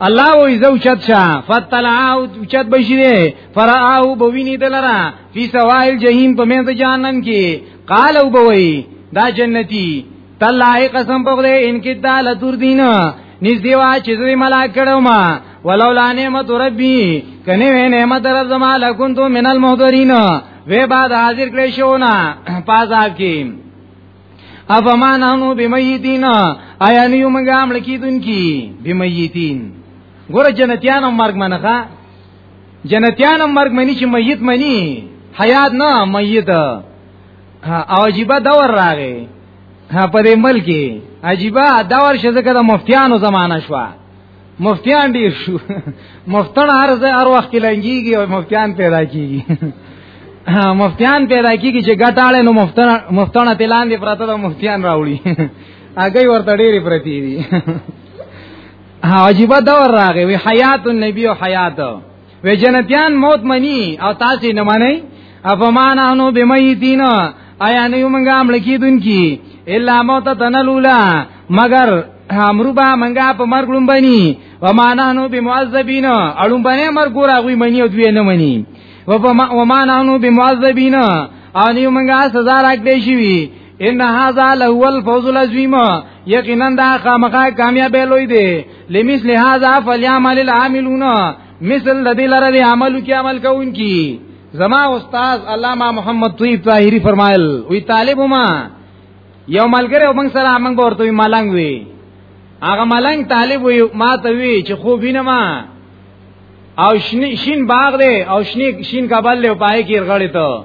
الله وې زو چت شا فتلعو چت بشری فراو بوینی دلرا فی سوائل جهنم په مې ته جانن کې قال او بوئی دا جنتی تلای قسم په دې ان کې تعالی تر دینه نږدې وا چې دوی ملاک کړو ما ولولا نعمت ربي کني وې نعمت رب زما لکنت من المحضرین وې بعد حاضر کړې شو نه پازاب کې افما نحنو بمیتین آیا نیو منگا عمل کی دن کی بمیتین گور جنتیان هم مرگ منخا جنتیان هم مرگ منی چی میت منی حیات نه میت او عجیبه دور راغی ها په دې ملک عجیبه دا ورشه ځکه د مفتیانو زمانہ شو مفتیان ډیر شو مفتن هر ځای هر وخت کې لنګيږي او مفتیان پیدا کیږي مفتیان پیدا کیږي چې ګټاړې نو مفتن مفتن تلان دي پراته د مفتیان راوړي هغه ورته ډېری پرتی دي عجیبه دور راغی وی حیات النبی او حیات وی جنتیان موت منی او تاسو نه منئ افمان انو بمیتین آیا نه یومنګا ملکیدون کی الا موت تنلولا مگر امرو با منګا په مرګ لوم بنی و ما نحنو بمعذبین اړم بنه مر ګور غوی منی او دوی نه منی و ما نحنو بمعذبین ان یومنګا سزا راکړې شي ان هاذا لهو الفوز العظیم یقینا دا خامخا کامیاب لوی دی لمثل هاذا فلیعمل العاملون مثل الذی لره دی عملو کی عمل کوونکی زما استاد علامہ محمد طیب طاهری فرمایل وی طالب ما یو ملګری وبنګ سره موږ ورته ملنګ وی هغه ملنګ طالب وی ما ته وی چې خو بینما او شین باغ دی او شین شین کابل له پای کې غړې ته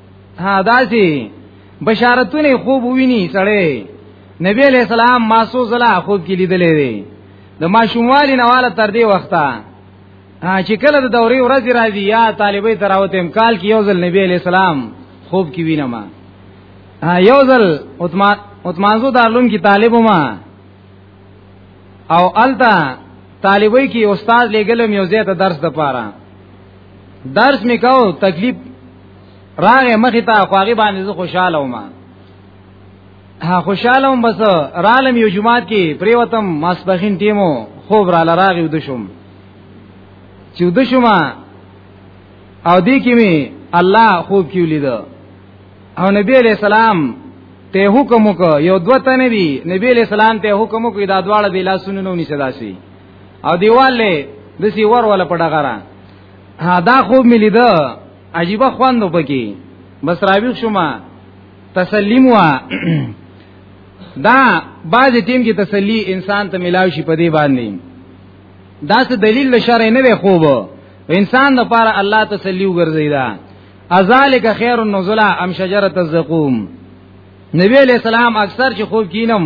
ها داسي بشارتونه خوب ویني سړی نبی علیہ السلام ماسو زلا خوب کې لیدلې دي د ماشوموالي نواله تر دې وخته چې کله د دوري ورځ راځي یا طالبې تراوت امکال کې یو ځل نبی علیہ السلام خوب کې وینم یو ځل عثمان عثمانزو دارلوم کې طالب ما او التا طالبې کې استاد لګلم یو زیاته درس د پاره درس می کاو تکلیف راغې مخې ته خواږي باندې زه خوشاله وم ها خوشاله وم بس رالم یو جمعات کې پریوتم ماسبخین ټیمو خوب را لراغي ود شوم چې ود شوم او دې کې می الله خوب کې ولید او نبی علیہ السلام ته حکم وکړ یو دوه تنه دی نبی علیہ السلام ته حکم وکړ دا دواړه بلا سنونو نشداسي او دیواله د سی ور ولا پډغرا دا خوب ملي ده عجیب خوند وبکی بس راویښ شوم تسلیم وا دا باز ټیم کې تسلی انسان ته ملاوي شي په دې باندې دا څه دلیل لشر نه دی خوب انسان د پاره الله تسلی وګرځي دا ازالک خیر النزلا ام شجره الزقوم نبی علیہ السلام اکثر چې خوب کینم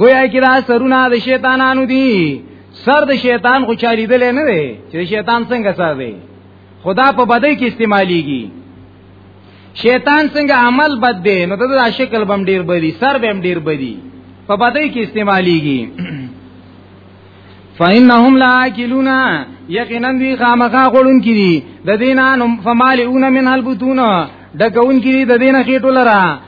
گویا کې دا سرونه د شیطانانو دي سر د شیطان خو چالیدل نه دی چې شیطان څنګه سر دی خدا په بدی کې استعماليږي شیطان څنګه عمل بد دی نو دا شکل بم ډیر بدی سر بم ډیر بدی په بدی کې استعماليږي فإنهم لاكلون یقینا دی خامخا غړون کړي د دینانو فمالئون من البطون دکون کړي د دینه خېټو لره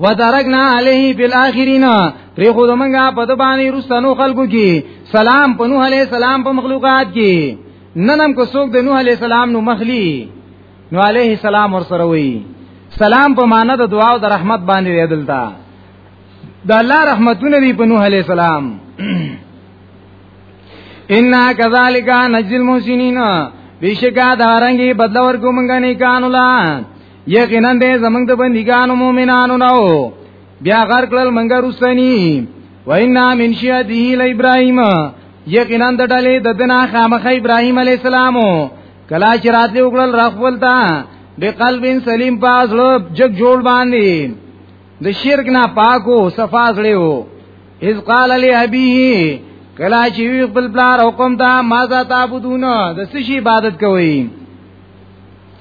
وترکنا علیه فی الاخرین پری خود منګه په د باندې رستنو خلقو کې سلام په نوح علیہ السلام په مخلوقات کې ننم کو څوک د نوح علیہ السلام نو مخلی نو علیہ السلام ور سره وی سلام په معنا د دعا او د رحمت باندې ویدل تا د الله رحمتونه دی په نوح علیہ السلام ان کذالک نجزی المحسنین بشکا دارنګي بدلور کومنګ نه کانولا یقینا دې زمنګ د بندګانو مؤمنانو نو بیا غر کړل منګه رسنی وینا من شیعته ل ابراهیم یقینا د ډلې د دنا خامخ ابراهیم علی السلام کلا چې راتلی وګړل رخولتا بقلب سلیم پاس لو جگ جوړ باندې د شرک نه پاکو صفاز لیو اذ قال لی ابیه کلا چې وی خپل پلار حکم ته ما ذا تعبدون د سشي عبادت کوي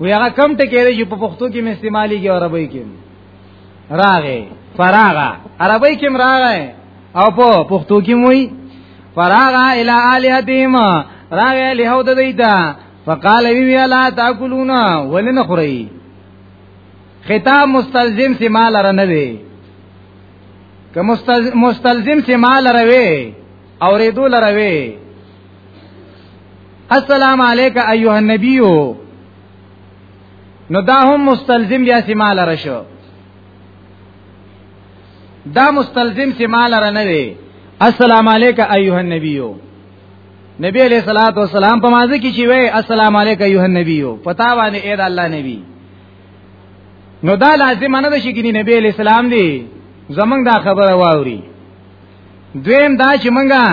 وی هغه کم ټکی دی چې په پښتو کې استعمالي کې عربی کې راغې فراغا عربی کې راغې او په پښتو کې موي فراغا الی الہتهم راغې له هو د دیتا فقال وی وی لا تاکلون ولن خری خطاب مستلزم سی مال رنه وی که مستلزم سی مال روي اوریدو لروي السلام علیک ایها النبی نو دا هم مستلزم بیا سیمال رشو دا مستلزم سیمال را نه وی السلام علیک ایها النبی نبی علیہ الصلوۃ والسلام په مازه کې چې وی السلام علیک ایها النبی پتا باندې اې دا الله نبی نو دا لازم نه ده چې ګنی نبی علیہ السلام دی زمنګ دا خبره واوري دویم دا چې مونږه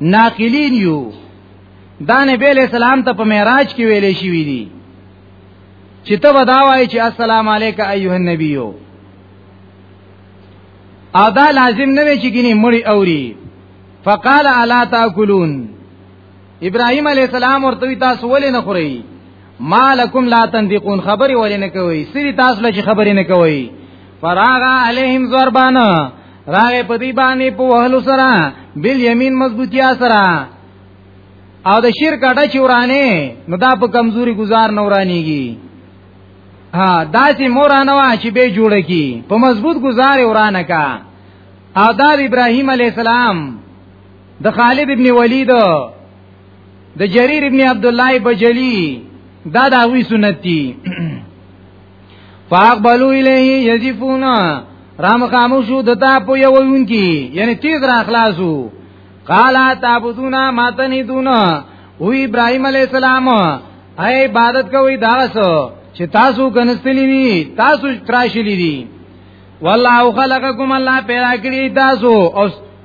ناقلین یو دا نبی علیہ السلام ته په معراج کې ویلې شي وی دي چې ته ودا وای چې السلام علیک ایه النبی او دا لازم نه وی چې ګینه مړی اوري فقال الا تاکلون ابراهيم عليه السلام ورته تاسو ولې نه خوري مالکم لا تنطقون خبري ولې نه کوي سری تاسو لږ خبري نه کوي فراغ عليهم ضربان راغه په دې باندې په وهلو سره بل يمين مضبوطیا سره او د شیر کټه چورانه نو دا په کمزوري گزار نورانیږي ها داسې مورانه وا چې به جوړه کی په مضبوط گزار ورانه کا او دا ابراهیم علی السلام د خالد ابن ولید د جریر ابن عبد الله بجلی دا دا وی سنت دی فاقبلوا الیه یذفون رام خاموشو دتا په یو وین کی یعنی تیز را خلاصو قالا تعبدونا ماتنی دونا او ابراهيم عليه السلام اي عبادت کوي دا سو چې تاسو کنستلی دي تاسو تراشلی دي والله خلقکم الله پیدا کړی تاسو او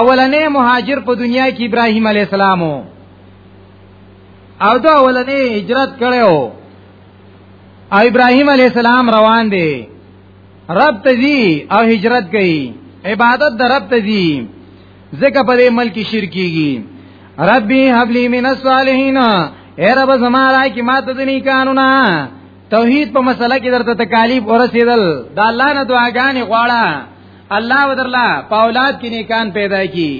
اولنې مهاجر په دنیا کې ابراهیم علی السلام او دا اولنې هجرت کړو او ابراهیم علی السلام روان دی رب ته دی او هجرت کوي عبادت د رب ته دی ځکه په دې ملک شرک کیږي ربي حبلی من الصالحین اے رب زما را کی مات دنی قانونا توحید په مسله کې درته تکالیف ورسېدل دا الله نه دعاګانې غواړه الله ودرلا په اولاد کې نیکان پیدا کی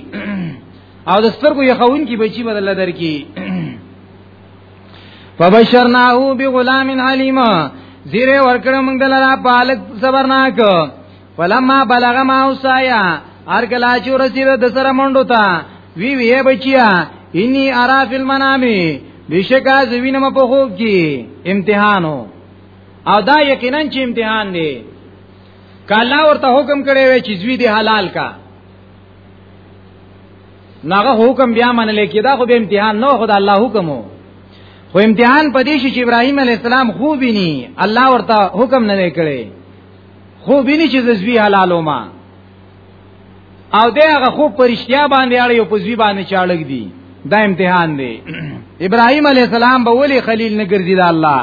او د سترګو یې خون کې بچی بدل درکې فبشرناه بغلام علیم زیره ورکړه موږ دلته پالک صبرناک فلما بلغ ما اوسایا هر کلا چې رسید د سره منډو ته وی وی بچیا انی ارا فی المنامی بشکا زوینم په خوب کې امتحانو او دا یقینا چې امتحان دی کاله ورته حکم کړی وی چې زوی دی حلال کا ناغه حکم بیا منل کېدا خو به امتحان نو خدای الله حکم وو خو امتحان په دې چې ابراهيم عليه السلام خو بینی الله ورته حکم نه کړی خو بینی چې زوی حلالو ما او دا هغه خو پرشتیا باندې اړ یو پزوی باندې چاړګ دی دا امتحان دی ابراهيم عليه السلام به ولی خلیل نه ګرځید الله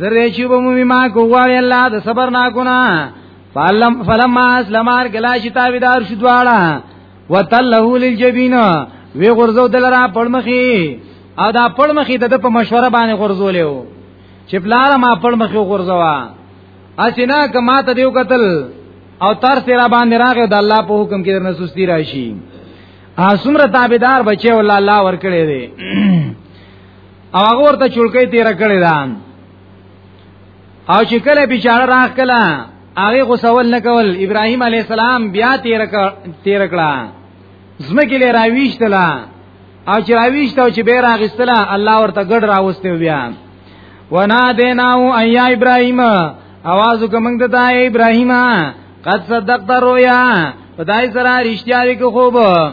زره چې به مو ما کوواله الله د صبر نا ګنا فلم فلم اسلمار کلا چې تابعدار شو دواړه وتلهو للجبین وی غرزو دلرا پړمخي او دا پړمخي د په مشوره باندې غرزولیو چې پلار ما پړمخي غرزوا اسینا کما ته دیو قتل او تر سره باندې راغی د الله په حکم کې درنه سستی راشي اسمره تابعدار بچي ول الله ور کړی دی او هغه ورته چولکې تیر کړی دا او چې کله بیچاره راخ کله هغه غوسول نه کول ابراهیم علی السلام بیا تیر کړ تیر کړه زمکه لې راويشتلا او چې راويشت او چې به راغستلا الله ورته ګډ راوستي بیا ونا دیناو ایا ابراهیم आवाज وکمنګ ته دا ابراهیم قد صدقت رؤیا خدای سره رښتیا وکړو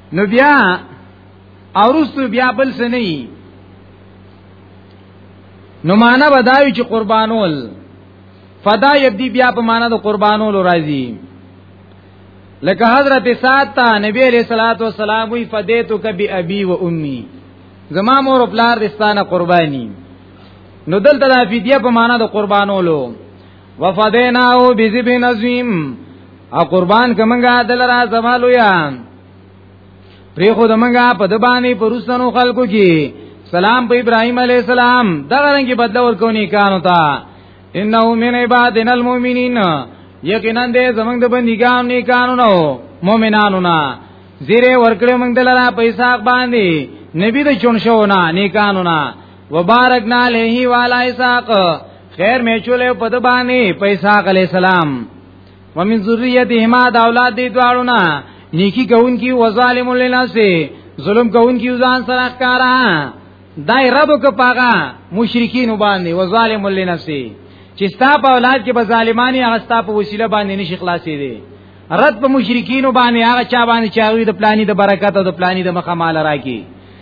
نو بیا اورستو بیا بل څه نه نو معنا بدایي چې قربانول فدا یبدی بیا په معنا د قربانولو راځي لکه حضرت سات تا نبی علیہ الصلوۃ والسلام وی فدیتو کبی ابي و امي زما مور او پلار دستانه قرباني نو دلته د فدیه په معنا د قربانولو وفدیناو بذبن عظیم او قربان کمنګا دلرا زمالو یا پری خو دمنګا په د باندې پرستانو خلکو کې سلام په ابراهيم عليه السلام دا رنګ بدل ورکونی کانو تا انه من عبادنا المؤمنین یقینا دې زمنګ د بندګان نه کانو نو مؤمنانو نا زیره ورکړې موږ دلرا پیسې باندې نبی د چون شو نه نیکانو نه وبارکنا علیه وعلى اسحاق خیر می چولې په د باندې پیسا علی السلام ومن ذریتهما د اولاد دی دواړو نه نیکی کوون کی وظالم للناس ظلم کوون کی ځان سره ښکارا دای رب کو پاغا مشرکین باندې وظالم للناس چې ستا په اولاد کې به ظالمانی هغه ستا په وسیله باندې نشي خلاصې دي رد په مشرکین باندې هغه چا باندې چاوي د پلاني د برکت او د پلاني د مخه مال راکی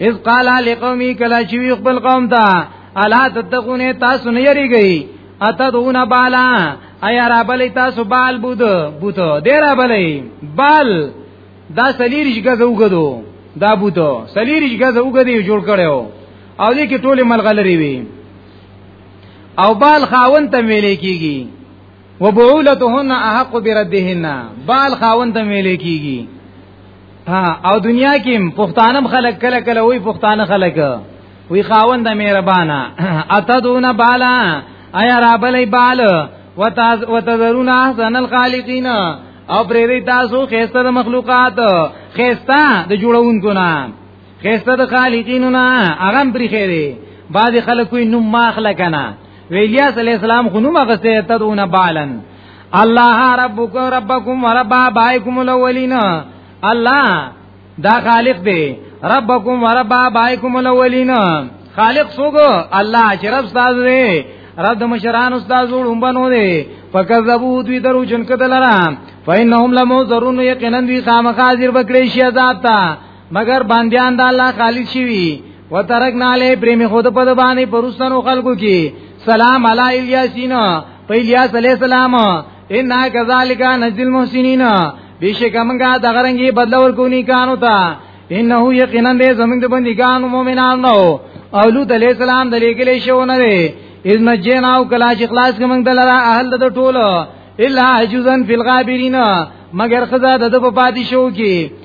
اذ قال لقومي کلا چې وی خپل قوم ته الا تتقون تاسو نه یریږي اتدون بالا ایا را بلی تاسو بال بود بوتو دی را بلی بال دا سلیریش گزه وګدو دا بوتو سلیریش گزه وګدی جوړ کړو او دې کې ټوله ملغلری وی او بال خاون ته ویلې کیږي وبعولتهن احق بردهن بال خاوند ملي کیږي ها او دنیا کې پښتانم خلک کله کله وای پښتانه خلک وی خاوند مهربانا اتدون بالا ایا رابلې بال وتذرون احسن الخالقین او پرې تاسو خيسته مخلوقات خيسته د جوړونکو نه خسته د خالقینو نه هغه پرې خېری بعض خلک کوئی نوم ماخله کنه ویلیاس علی السلام خو نوم غسته تدونه بالن الله ربک ربکم ورب بایکم الاولین الله دا خالق دی ربکم ورب بایکم الاولین خالق سوګو الله چې رب استاد دی رب د مشران استاد جوړوم بنو دی فکذبو دوی درو جن کدلرا فینهم لمو ضرون یقینا دوی خامخازر بکړی شي عذاب ته مگر باندیان د الله خالد شوی وترکنا علی پریم خود په د باندې پرستانو خلقو کې سلام علی الیاسین په الیاس علی السلام ان کذالک نزل محسنین بیشک منګه د غرنګي بدلور کونی کانو ته انه یقینا دې زمنګ د بندګانو مؤمنانو او لوط علی السلام د لګلې شو نه دی اذ نجینا او کلا چې خلاص کوم د لرا اهل د ټولو الا عجوزن فی الغابرین مگر خدا د په پادشو کې